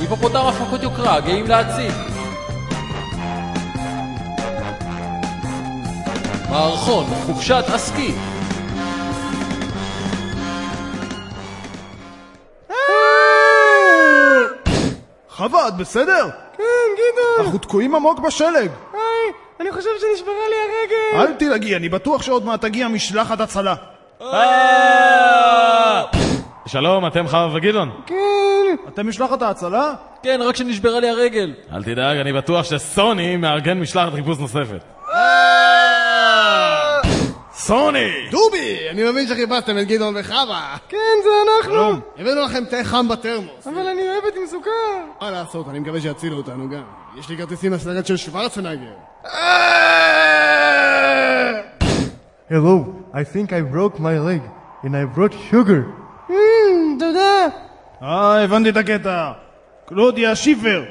היפופוטם הפקות יוקרה, גאים להציג. מערכון, חופשת הסקי. חווה, את בסדר? כן, גדעון! אנחנו תקועים עמוק בשלג. היי, אני חושב שנשברה לי הרגל! אל תדאגי, אני בטוח שעוד מעט תגיע משלחת הצלה. שלום, אתם חווה וגדעון? כן! אתם משלחת ההצלה? כן, רק שנשברה לי הרגל. אל תדאג, אני בטוח שסוני מארגן משלחת חיפוש נוספת. סוני! דובי, אני מבין שחיפשתם את גדעון וחווה. כן, זה אנחנו! הבאנו לכם תה חם בתרמוס. אבל אני אוהבת עם סוכר! מה לעשות, אני מקווה שיצילו אותנו גם. יש לי כרטיסים לסרט של שוורצנגר. Hello, I think I broke my leg, and I brought sugar. אמ, תודה! אה, הבנתי את הקטע. קלודיה שיפר.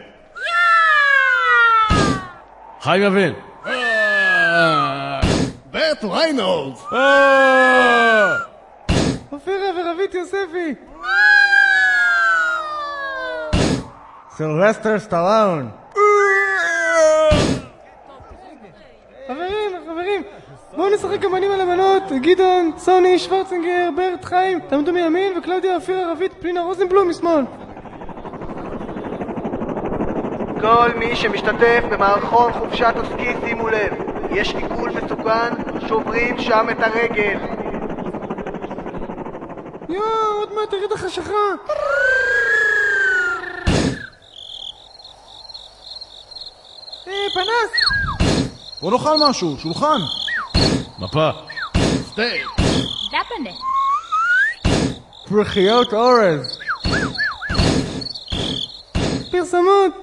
חיים יבין. ברט ריינולד. אופירה ורבית יוספי! Sylvester Stallone. חברים, חברים! בואו נשחק אמנים על הבנות! גדעון, סוני, שוורצנגר, ברט, חיים, תעמדו מימין, וקלאודיה, אופירה, רבית, פנינה רוזנבלום משמאל! כל מי שמשתתף במערכון חופשת הסקי, שימו לב, יש עיגול מסוכן, שוברים שם את הרגל. יואו, עוד מעט תרד החשכה! אה, פנס! בוא נאכל משהו, שולחן. מפה. סטייק. Depende. פרחיות אורז. פרסומות!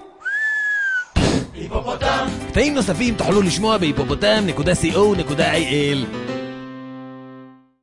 קטעים נוספים תוכלו לשמוע בהיפופוטם.co.il